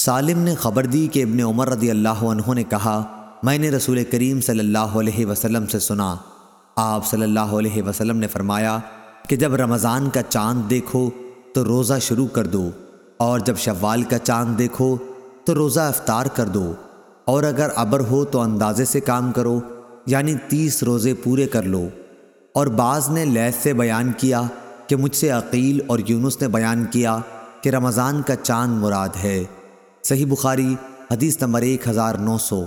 سالم نے خبر دی کہ ابن عمر رضی اللہ عنہ نے کہا، میں نے رسول کریم صلی اللہ علیہ وسلم سے سنا۔ آپ صلی اللہ علیہ وسلم نے فرمایا کہ جب رمضان کا چاند دیکھو تو روزہ شروع کر دو، اور جب شوال کا چاند دیکھو تو روزہ افطار کر دو۔ اور اگر ابر ہو تو اندازے سے کام کرو یعنی تیس روزے پورے کر لو۔ اور بعض نے لیس سے بیان کیا کہ مجھ سے عقیل اور یونس نے بیان کیا کہ رمضان کا چاند مراد ہے۔ صحیح بخاری حدیث نمبر ایک ہزار نو سو